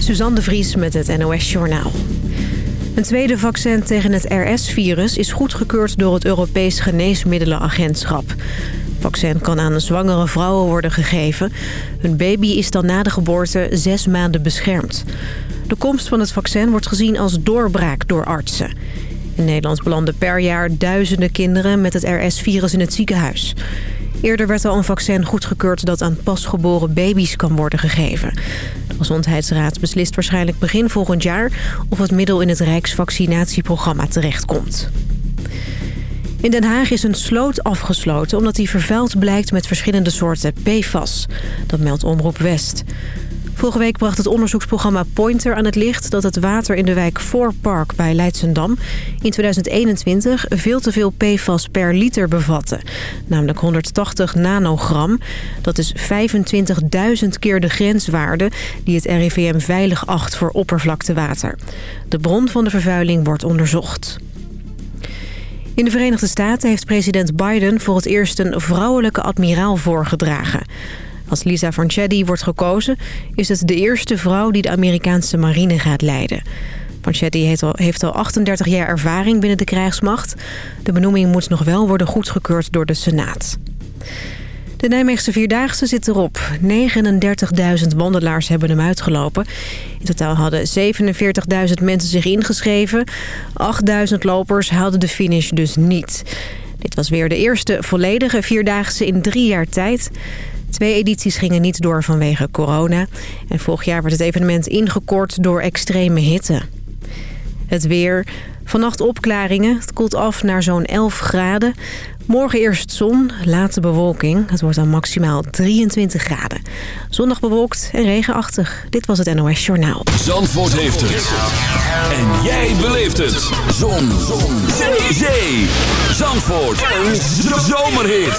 Suzanne de Vries met het NOS Journaal. Een tweede vaccin tegen het RS-virus is goedgekeurd door het Europees Geneesmiddelenagentschap. Het vaccin kan aan zwangere vrouwen worden gegeven. Hun baby is dan na de geboorte zes maanden beschermd. De komst van het vaccin wordt gezien als doorbraak door artsen. In Nederland belanden per jaar duizenden kinderen met het RS-virus in het ziekenhuis. Eerder werd al een vaccin goedgekeurd dat aan pasgeboren baby's kan worden gegeven. Gezondheidsraad beslist waarschijnlijk begin volgend jaar... of het middel in het Rijksvaccinatieprogramma terechtkomt. In Den Haag is een sloot afgesloten omdat die vervuild blijkt met verschillende soorten PFAS. Dat meldt Omroep West. Vorige week bracht het onderzoeksprogramma Pointer aan het licht... dat het water in de wijk Voorpark bij Leidsendam in 2021 veel te veel PFAS per liter bevatte. Namelijk 180 nanogram. Dat is 25.000 keer de grenswaarde die het RIVM veilig acht voor oppervlaktewater. De bron van de vervuiling wordt onderzocht. In de Verenigde Staten heeft president Biden voor het eerst een vrouwelijke admiraal voorgedragen. Als Lisa Vanchetti wordt gekozen, is het de eerste vrouw die de Amerikaanse marine gaat leiden. Vanchetti heeft al, heeft al 38 jaar ervaring binnen de krijgsmacht. De benoeming moet nog wel worden goedgekeurd door de Senaat. De Nijmeegse Vierdaagse zit erop. 39.000 wandelaars hebben hem uitgelopen. In totaal hadden 47.000 mensen zich ingeschreven. 8.000 lopers haalden de finish dus niet. Dit was weer de eerste volledige Vierdaagse in drie jaar tijd. Twee edities gingen niet door vanwege corona. En vorig jaar werd het evenement ingekort door extreme hitte. Het weer. Vannacht opklaringen. Het koelt af naar zo'n 11 graden. Morgen eerst zon, late bewolking. Het wordt dan maximaal 23 graden. Zondag bewolkt en regenachtig. Dit was het NOS Journaal. Zandvoort heeft het. En jij beleeft het. Zon. zon. Zee. Zandvoort. Een zomerhit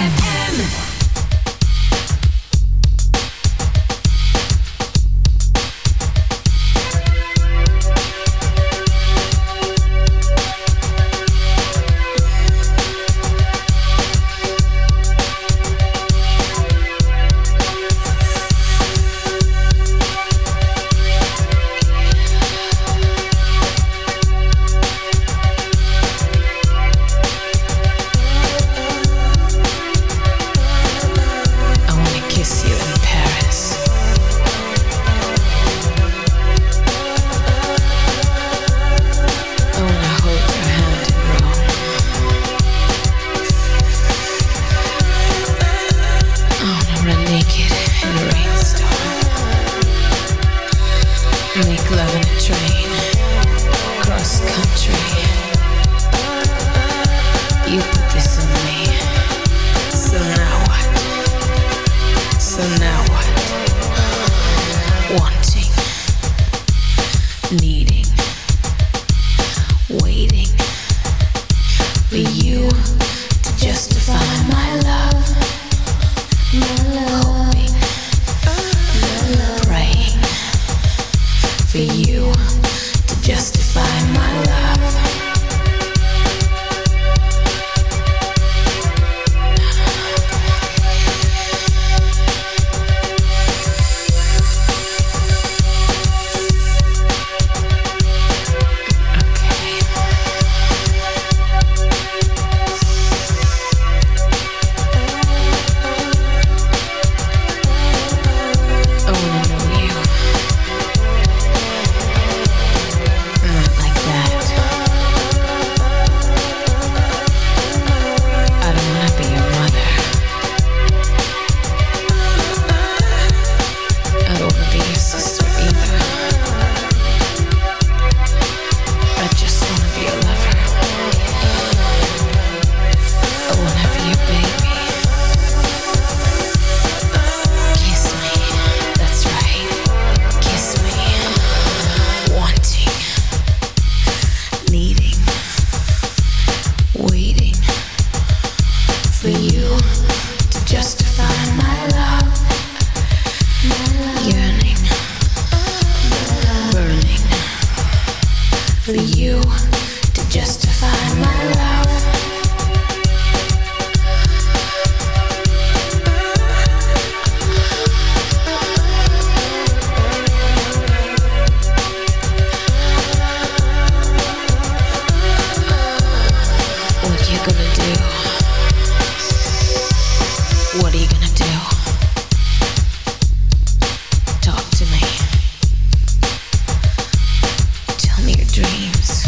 dreams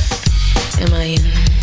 am I in them?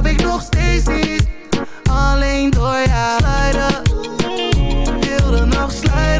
slaap ik nog steeds niet. Alleen door jou Slijden Heel de nacht slijden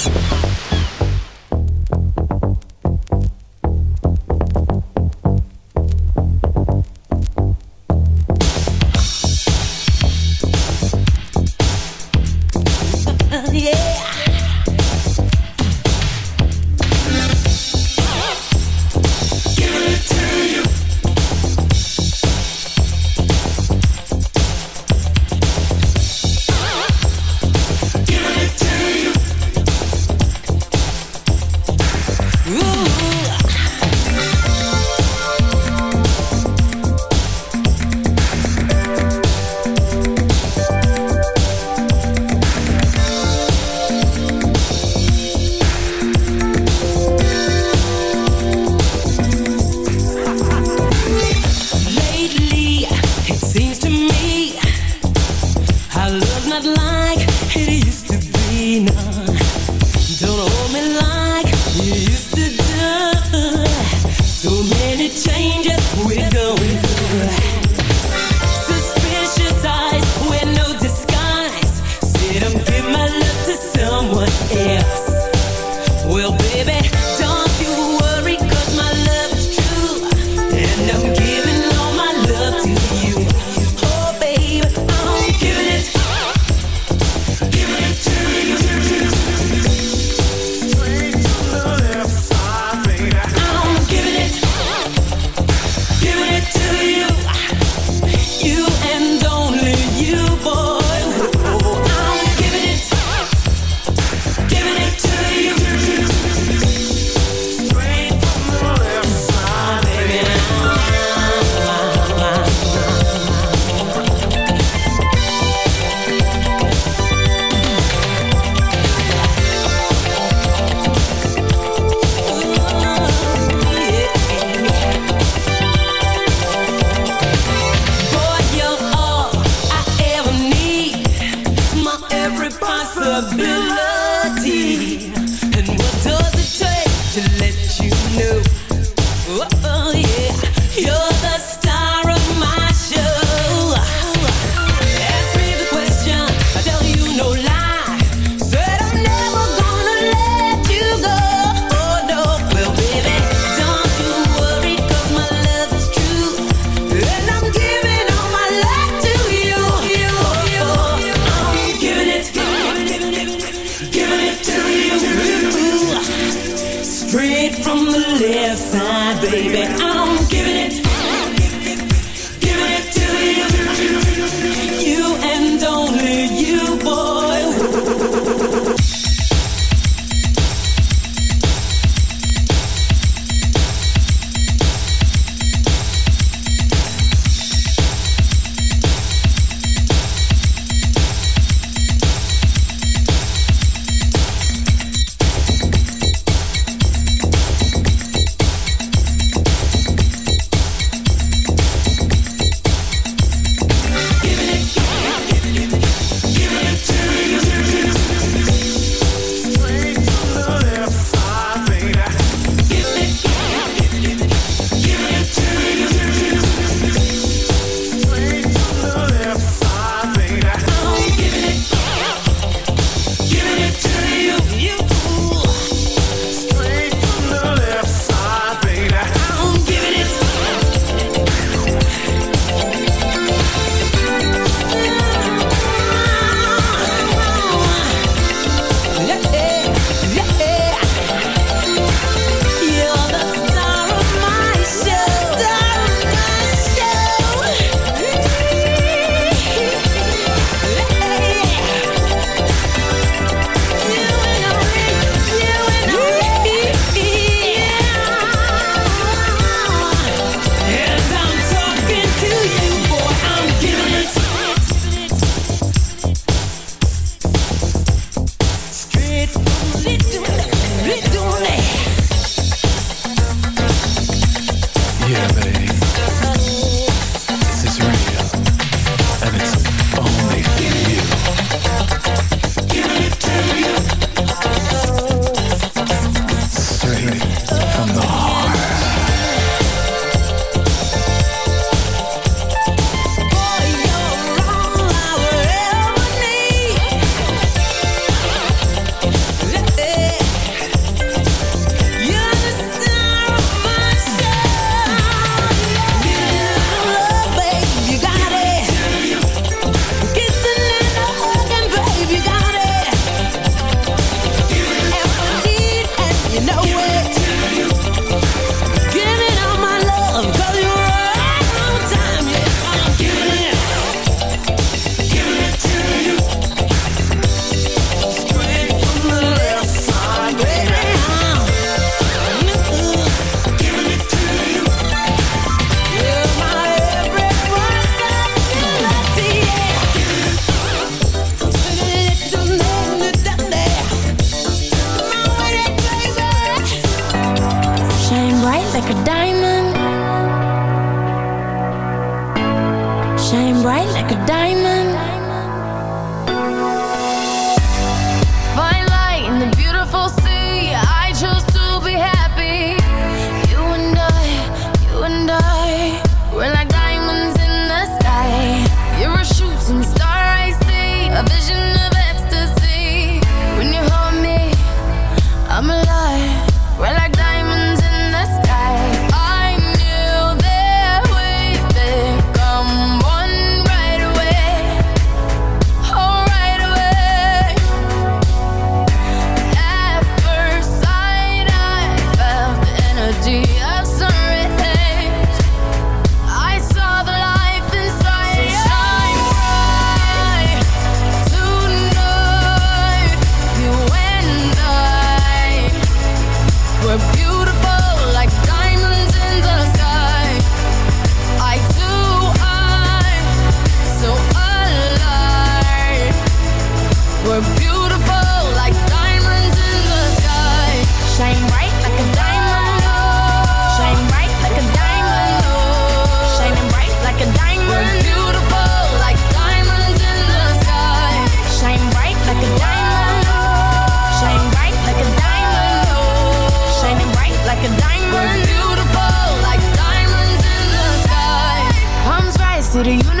to the universe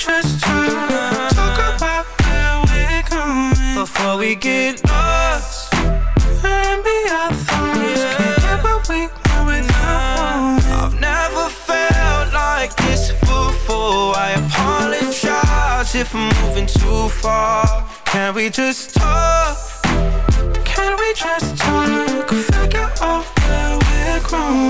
Can we just talk? Talk about where we're going before we get lost. Maybe our thoughts can't get what we want without I've never felt like this before. I apologize if I'm moving too far. Can we just talk? Can we just talk? Figure out where we're growing.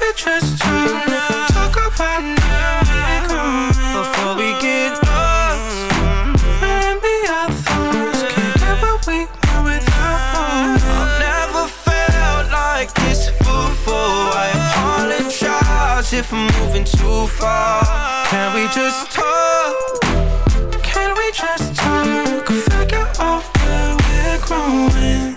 just talk? Talk about now before we get lost. What we want without I've never felt like this before. I if I'm moving too far. Can we just talk? Can we just talk? Figure out where we're growing.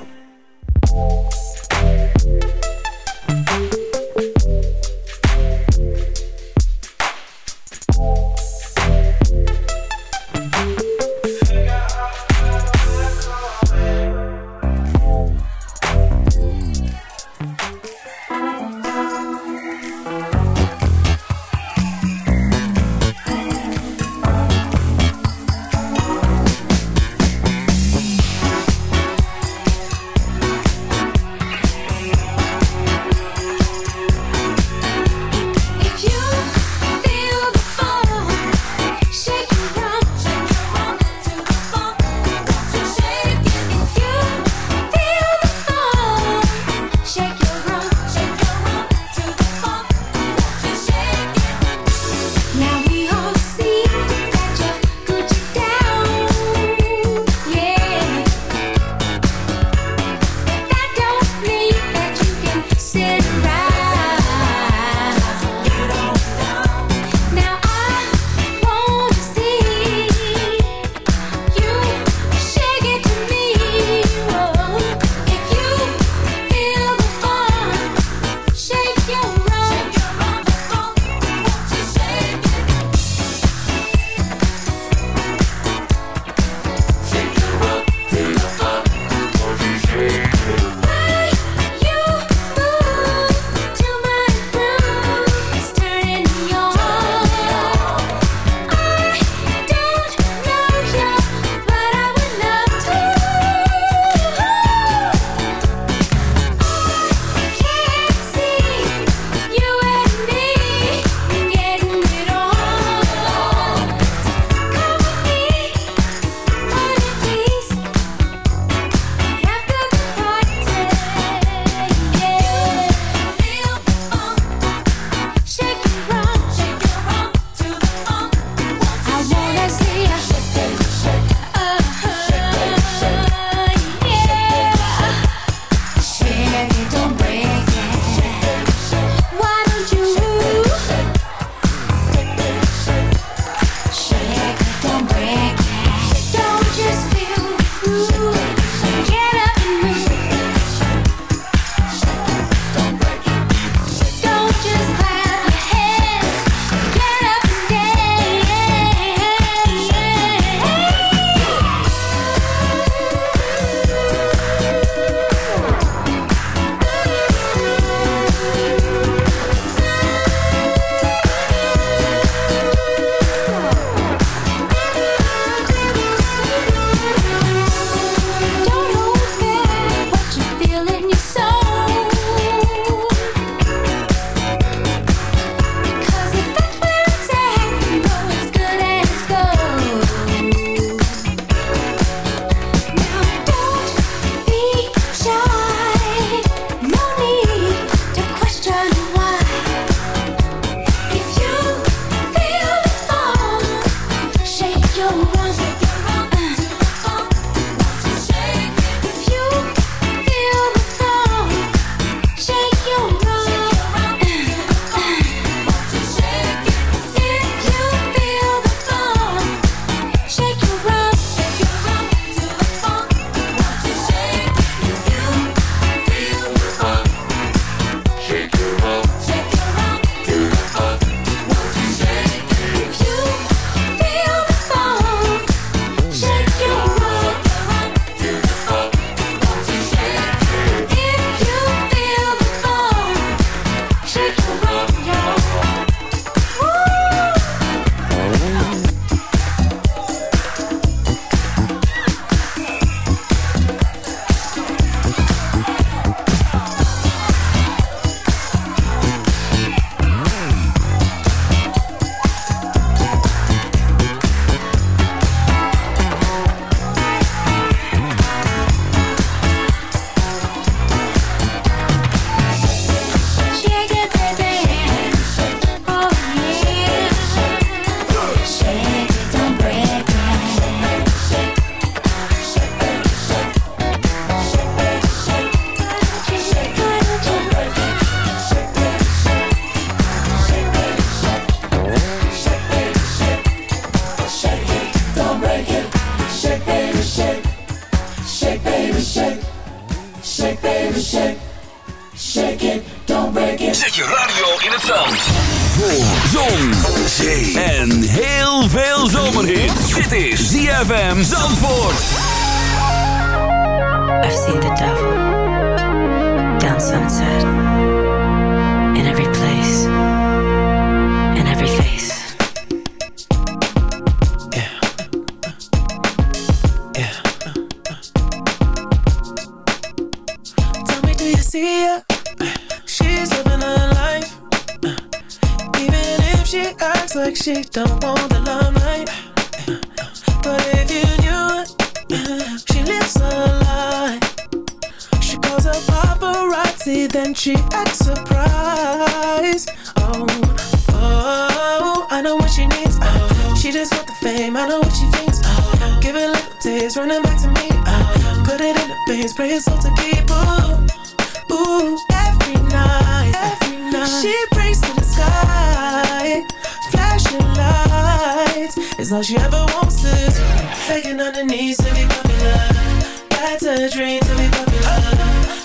A dream to be popular.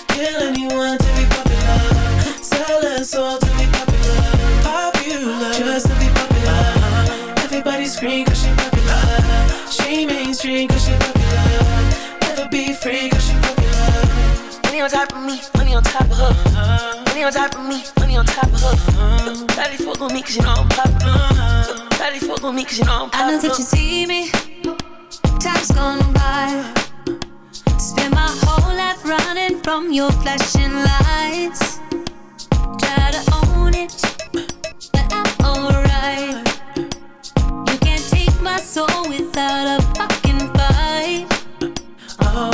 Kill anyone to be popular. Sell her soul to be popular. Popular, just to be popular. Everybody scream cause she popular. She mainstream cause she popular. Never be free cause she popular. Money on top of me, money on top of her. Money on top of me, money on top of her. Daddy fuck on me cause you know I'm popular. Daddy fuck on me cause you know I'm popular. I know that you see me. Time's gone by. Running from your flashing lights. Try to own it, but I'm alright. You can't take my soul without a fucking fight. Oh,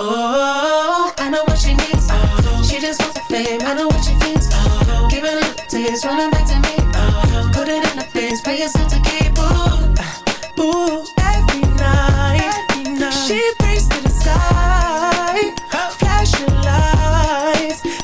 oh, I know what she needs. Oh, she just wants the fame. I know what she thinks. Oh, give it little taste, running back to me. Oh, put it in the face, pay yourself to keep. Ooh, ooh,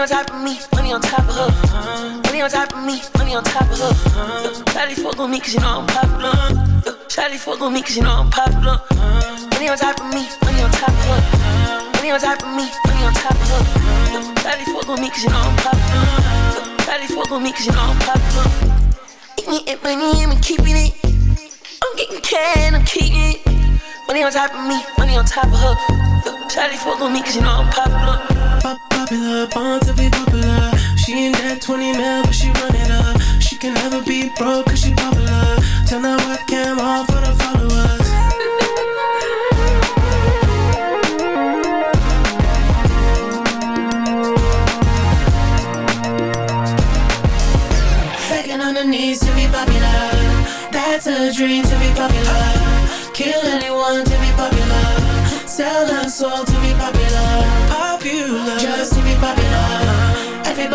Money on top of me, money on top of her. Money on top of me, money on top of her. Daddy fuck on me cause you know I'm popular. Daddy fuck on me cause you know I'm popular. Money on top of me, money on top of her. Money on top of me, money on top of her. Daddy fuck on me cause you know I'm popular. Daddy fuck on me cause you know I'm popular. Need it money, I'm keeping it. I'm getting can, I'm keeping it. Money on top of me, money on top of her. Daddy fuck on me cause you know I'm popular. Pop popular, born to be popular. She ain't that 20 mil, but she run it up. She can never be broke cause she popular.